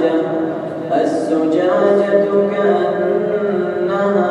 الزجاجة. الزجاجة كأنها